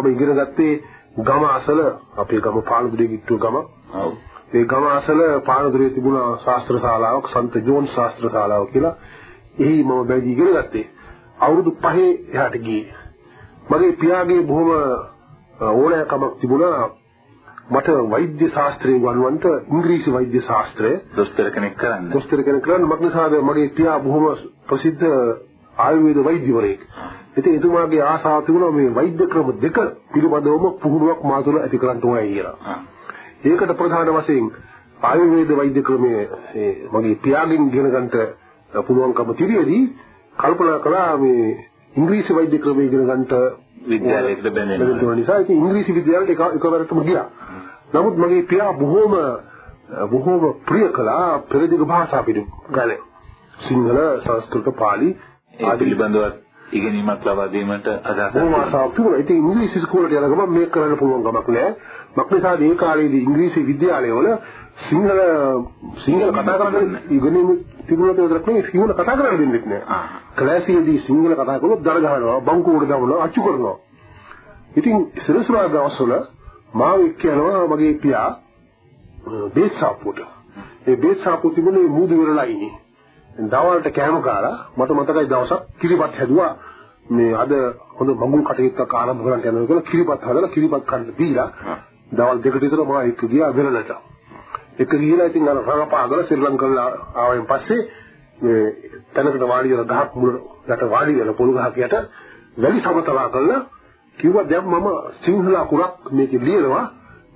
මම ඉගෙන ගත්තේ ගම අසල අපේ ගම පානදුරේ කිට්ටුව ගම. ඔව්. ඒ ගම අසල පානදුරේ තිබුණ ශාස්ත්‍ර ශාලාවක් සන්ත ජෝන් ශාස්ත්‍ර ශාලාව කියලා. එහි මම බැදී ඉගෙන ගත්තේ. අවුරුදු 5 එහාට ගියේ. මගේ පියාගේ බොහොම ඕනෑකමක් තිබුණා මට වෛද්‍ය ශාස්ත්‍රය උගන්වන්නට ඉංග්‍රීසි වෛද්‍ය ශාස්ත්‍රය දොස්තර කෙනෙක් කරන්න. දොස්තර කෙනෙක් කරන්න මක් නිසාද මගේ පියා බොහොම ප්‍රසිද්ධ ආයුර්වේද වෛද්‍යවරයෙක්. ඉතින් එතුමාගේ ආසාව තිබුණා මේ වෛද්‍ය ක්‍රම දෙක පිළිබඳවම පුහුණුවක් මා තුළ ඇති කරන්න ඕනයි කියලා. ඒකට ප්‍රධාන වශයෙන් ආයුර්වේද වෛද්‍ය ක්‍රමයේ මගේ පියාගෙන් ඉගෙන ගන්නට පුළුවන්කම තිබියදී කල්පනා කළා මේ ඉංග්‍රීසි වෛද්‍ය ක්‍රමය ඉගෙන ගන්නට විද්‍යාලයකට බැඳෙනවා. නිසා ඉතින් ඉංග්‍රීසි විද්‍යාලයට එක එකවරටම ගියා. නමුත් මගේ පියා බොහෝම බොහෝම ප්‍රිය කළා පෙරදිග භාෂා පිටු ගානේ. සිංහල, සංස්කෘත, පාලි ඒ පිළිබඳව ඉගෙනීමක් ලබා දීමට අදහසක් බොහොම ආසාවක් තිබුණා. ඉතින් ඉංග්‍රීසි ඉස්කෝලේට යන ගමන් මේක කරන්න පුළුවන් කමක් නැහැ. මක්නිසා ඒ කාලේදී ඉංග්‍රීසි විද්‍යාලයවල සිංහල සිංහල කතා කරන්න ඉගෙනීම තිබුණාට විතරක් නෙවෙයි සිංහල කතා කරන්න දෙන්නෙත් නෑ. ක්ලාසයේදී සිංහල කතා කළොත් දර ගහනවා, බංකුවට දානවා, අච්චු කරනවා. ඉතින් සිරසුරා දවස්වල මාව එක්ක යනවා මගේ පියා බේස්සාප්පුවට. ඒ බේස්සාප්පුව තිබුණේ මූදු වෙරළා ඉන්නේ. දවල්ට කෑම කාලා මට මතකයි දවසක් කිරිපත් හැදුවා. මේ අද හොඳ මඟුල් කටයුත්තක් ආරම්භ කරන්න යනවා කියලා කිරිපත් හදලා කිරිපත් කන්න දීලා දවල් දෙකට විතර මම එක්ක ගියා වෙරළට. එක ගිහලා ඉතින් අර රඟපාගෙන ශ්‍රී ලංකාවට ආවෙන් පස්සේ මේ තැනකට වාඩි වෙලා ගහක් මුල යට වාඩි වෙලා පොළු ගහක් යට වැලි සමතලා කරලා කිව්වා දැන් මම සිංහල අකුරක් මේක ලියනවා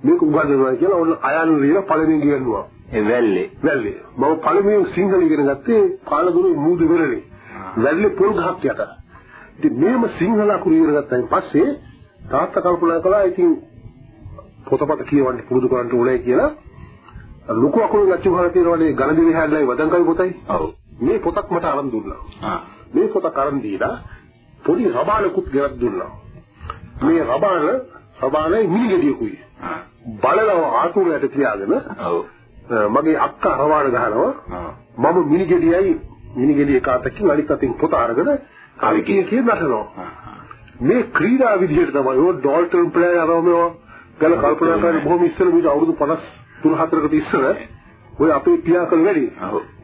මේක උගන්වනවා කියලා ඔන්න අයන් ලියලා පළවෙනි ගියනවා. ඒ වැල්ලේ වැල්ලේ මම පළමුවෙන් සිංහල ඉගෙන ගත්තේ පාලදුනේ මූදු වෙරළේ. වැල්ලේ පොල් ගහක් යට. ඉතින් මේම සිංහල අකුරු ඉගෙන ගත්තයින් පස්සේ තාත්තා කල්පනා කළා ඉතින් පොතපත කියවන්න පුරුදු කරන්න ඕනේ කියලා ලොකු අකුරු ලැච්චු ගහලා තියෙනවානේ ගණදිවි හැඩලයි වදංකයි පොතයි. ඔව්. මේ පොතක් මට අරන් දුන්නා. ආ. මේ පොතක් අරන් දීලා පොඩි රබාලකුත් ගෙනත් දුන්නා. මේ රබාල රබාලේ මිනිගෙඩියකුයි. ආ. බලලව ආතුරයට තියාගෙන. මගේ අක්කා රවාන ගහනවා. මම මිනිගෙඩියයි මිනිගෙඩිය කාතකින් අනිත් අතින් පොත අරගෙන කවි කිය කිය නටනවා. මේ ක්‍රීඩා විදිහට තමයි ඔය ඩෝල්ටන් ප්ලේ අරවමෝ ගැන කල්පනා කරලා බොහොම ඉස්සෙල්ලා මේ අවුරුදු 53 4කට ඉස්සර ඔය අපේ පියා කළ වැඩි.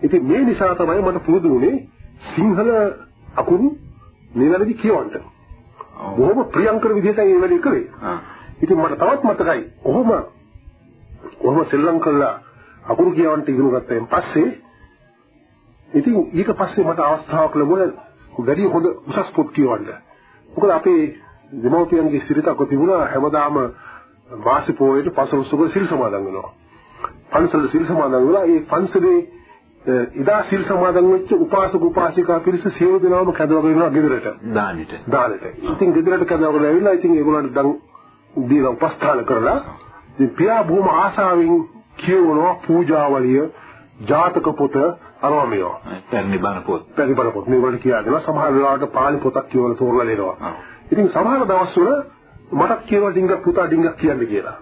ඉතින් මේ නිසා තමයි මට පුරුදු වුණේ සිංහල අකුරු නිවැරදි කියවන්න. බොහොම ප්‍රියංකර විදිහට මේ වැඩේ කළේ. ඉතින් මට තවත් මතකයි. කොහොම කොහොම ශ්‍රී ලංකාවල අකුරු කියවන්න ඉගෙන ගත්තෙන් පස්සේ ඉතින් ඊට පස්සේ මට අවස්ථාවක් ලැබුණා වැඩි හොඳ උසස් පොත් කියවන්න. මොකද අපේ දෙමව්පියන්ගේ සිරිතක් තිබුණා හැමදාම වාසි පොයේට පසළොස්වක සිල් සමාදන් වෙනවා. පන්සල සිල් සමාදන් වෙලා ඒ පන්සලේ ඉදා සිල් සමාදන් වෙච්ච උපාසක උපාසිකා පිරිස සියලු දෙනාම කැදවගෙන යනවා ගෙදරට. දානෙට. දානෙට. ඉතින් ගෙදරට කැදවගෙන ඇවිල්ලා ඉතින් ඒගොල්ලන්ට දීලා උපස්ථාන කරලා ඉතින් පියා බොහොම ආශාවෙන් කියවනවා පූජාවලිය ජාතක පොත අරවා මේවා. පැරණි බණ පොත්. පැතිබල පොත් මේවලට කියාගෙන සමහර වෙලාවට පාලි පොතක් කියවලා තෝරලා දෙනවා. ඉතින් සමහර දවස්වල මට කියවලා ඩිංගක් පුතා ඩිංගක් කියන්න කියලා.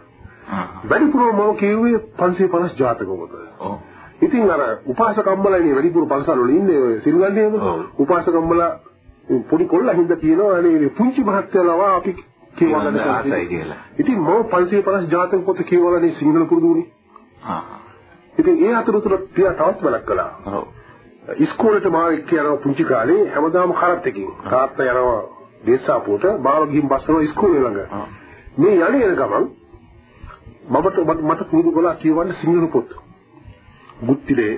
වැඩිපුරම මම කියුවේ 550 ජාතක පොත. ඔව්. ඉතින් අර උපාසකම්මලානේ වැඩිපුර පන්සල් වල ඉන්නේ ඔය සිල්ගන්නේම ඔව්. උපාසකම්මලා පොඩි කොල්ලා හින්දා කියනවා අනේ පුංචි මහත්තයලා අපි කියවන්න ආසයි කියලා. ඉතින් මම 550 ජාතක පොත කියවලානේ සිංහල පුරුදු වුණේ. ආ. ඉතින් ඒ අතරතුර පියා තවත් වැඩක් කළා. ඔව්. ඉස්කෝලේට මාව එක්ක යනවා පුංචි කාලේ හැමදාම කරත් එකකින්. තාත්තා යනවා දේශාපුවට මාව ගිහින් බස්සනවා ඉස්කෝලේ ළඟ. මේ යන්නේ යන ගමන් මමට මට- පුරුදු කළා කියවන්න සිංහල පොත්. බුද්ධිලේ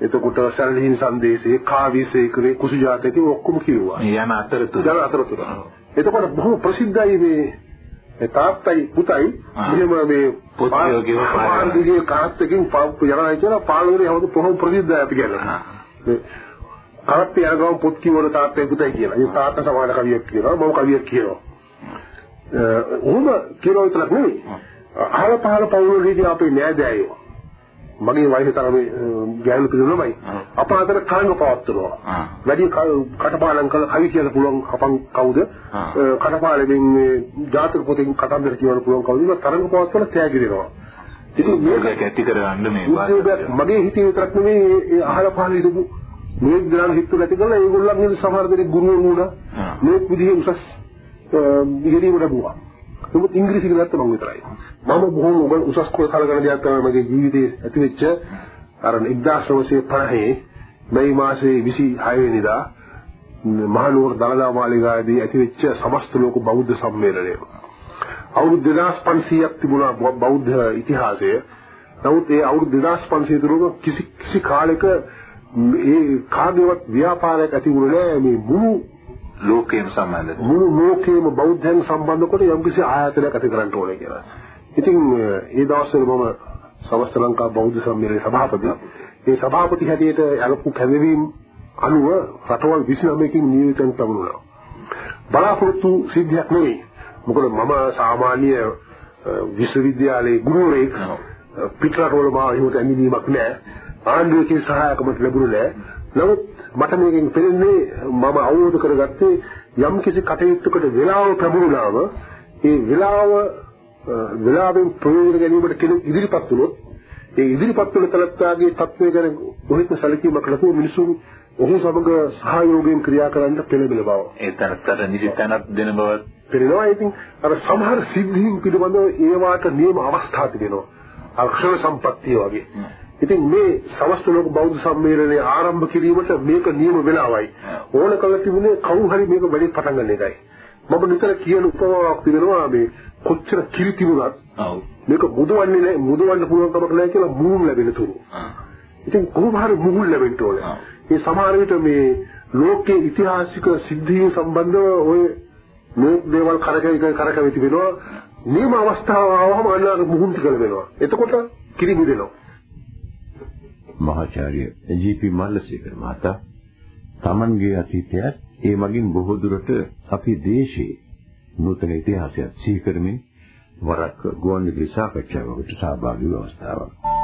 එතකොට සරලහින් සංදේශේ කාව්‍යසේකරේ කුසුජාතකේ ඔක්කොම කිව්වා. යන අතරතුර. ජන අතරතුර. එතකොට බොහොම ප්‍රසිද්ධයි මේ තාත්තයි පුතයි. මෙහෙම මේ පොත්. පාරදිගේ කාත්තකින් පාප්පු යනවා කියලා පාළුවේ හැමෝම බොහොම ප්‍රසිද්ධයි අපි. ආ. කරත් යනගම පොත් කියවන තාත්තයි පුතයි කියලා. ඒ තාත්තා සමාන කවියක් කියනවා මම කවියක් කියනවා. ඔහොම කියනවා විතරක් නෙවෙයි. අහල පහල පවුලේදී අපේ නෑදෑයෝ මගේ වයස තරමේ ගෑනු පිළිවෙලමයි ආ. අප අතර කලංග පවත්වනවා. වැඩි කටපාඩම් කළ කවි කියන්න පුළුවන් අපන් කවුද? කටපාඩමින් මේ ජාතක පොතෙන් කතන්දර කියවන්න පුළුවන් කවුද? තරංග පවත්වන තෑගි දෙනවා. ඉතින් මේක ඇති කරගන්න මේ මගේ හිතේ විතරක් නෙමෙයි ඒ අහල පහල හිටපු මේ ග්‍රාම හිතු නැති කරලා ඒගොල්ලන්ගේ සමහර දෙනෙක් ගුරුවරු වුණා. මේ විදිහේ උසස් ඉගෙනීම ලැබුවා නමුත් ඉංග්‍රීසි ඉගෙන ගත්ත මම විතරයි. මම බොහොම උසස් කුල සලකන දෙයක් තමයි මගේ ජීවිතේ ඇති වෙච්ච අර 1950 මේ මාසේ 26 වෙනිදා මහනුවර දළදා මාලිගාවේදී ඇතිවෙච්ච සමස්ත ලෝක බෞද්ධ සම්මේලනය. අවුරුදු 2500ක් තිබුණා බෞද්ධ ඉතිහාසය. නමුත් ඒ අවුරුදු 2500 තුරම කිසි කිසි කාලයක ඒ කාගේවත් ව්‍යාපාරයක් ඇති වුණේ නැහැ මේ මුළු ලෝකයෙන් සම්බන්ධ මුළු ලෝකයේම බෞද්ධයන් සම්බන්ධ කොට යම්කිසි ආයතනයක් ඇති කරන්න ඕනේ කියලා. ඉතින් ඒ දවස්වල මම සමස්ත ලංකා බෞද්ධ සම්මේලනයේ සභාපති. ඒ සභාපති හැටියට අලපු කැඳවීම අනුව රටවල් 29කින් නියෝජිතන් ලැබුණා. බලාපොරොත්තු සිද්ධියක් නෙවෙයි. මොකද මම සාමාන්‍ය විශ්වවිද්‍යාලයේ ගුරුවරයෙක් පිටරටවල මා එහෙමට ඇඟීමක් නැහැ. ආණ්ඩුවේ සහායකමක් ලැබුණේ නැහැ. නමුත් මට මේකෙන් පෙනෙන්නේ මම අවබෝධ කරගත්තේ යම් කිසි කටයුත්තකට වෙලාව ලැබුණාම ඒ වෙලාව වෙලාවෙන් ප්‍රයෝජන ගැනීමට කෙනෙක් ඉදිරිපත් වුණොත් ඒ ඉදිරිපත් වන තලත්තාගේ තත්ත්වය ගැන කොහෙත්ම සැලකීමක් නැතුව මිනිසුන් ඔහු සමග සහයෝගයෙන් ක්‍රියා කරන්න පෙළඹෙන බව. ඒ තරතර නිසිතනක් දෙන බව පෙනෙනවා. ඉතින් අර සමහර සිද්ධීන් පිළිබඳව ඒවාට නියම අවස්ථා තිබෙනවා. අක්ෂර සම්පත්තිය වගේ. ඉතින් මේ සමස්ත ලෝක බෞද්ධ සම්මේලනයේ ආරම්භ කිරීමට මේක නියම වෙලාවයි. ඕන කල තිබුණේ කවුරු හරි මේක වැඩි පටන් ගන්න එකයි. මම නිතර කියන උපමාවක් තිබෙනවා මේ කොච්චර කිරි තිබුණත් මේක මුදවන්නේ නැහැ මුදවන්න පුළුවන් කමක් නැහැ කියලා මුහුන් ලැබෙන තුරු. ඉතින් කොහොම හරි මුහුන් ලැබෙන්න ඕනේ. ඒ සමහර විට මේ ලෝකයේ ඉතිහාසික සිද්ධීන් සම්බන්ධව ඔය මේ දේවල් කරකැවි කරකැවි තිබෙනවා. නියම අවස්ථාව ආවම අන්න මුහුන් ටික ලැබෙනවා. එතකොට කිරි මුදෙනවා. මහාචාර්ය ජී.පී. මල්ලසේකර මහතා තමන්ගේ අතීතයත් ඒ මගින් බොහෝ දුරට අපේ දේශයේ නූතන ඉතිහාසයත් සිහි කරමින් වරක් ගුවන්විදුලි සාකච්ඡාවකට සහභාගී වූ අවස්ථාවක්.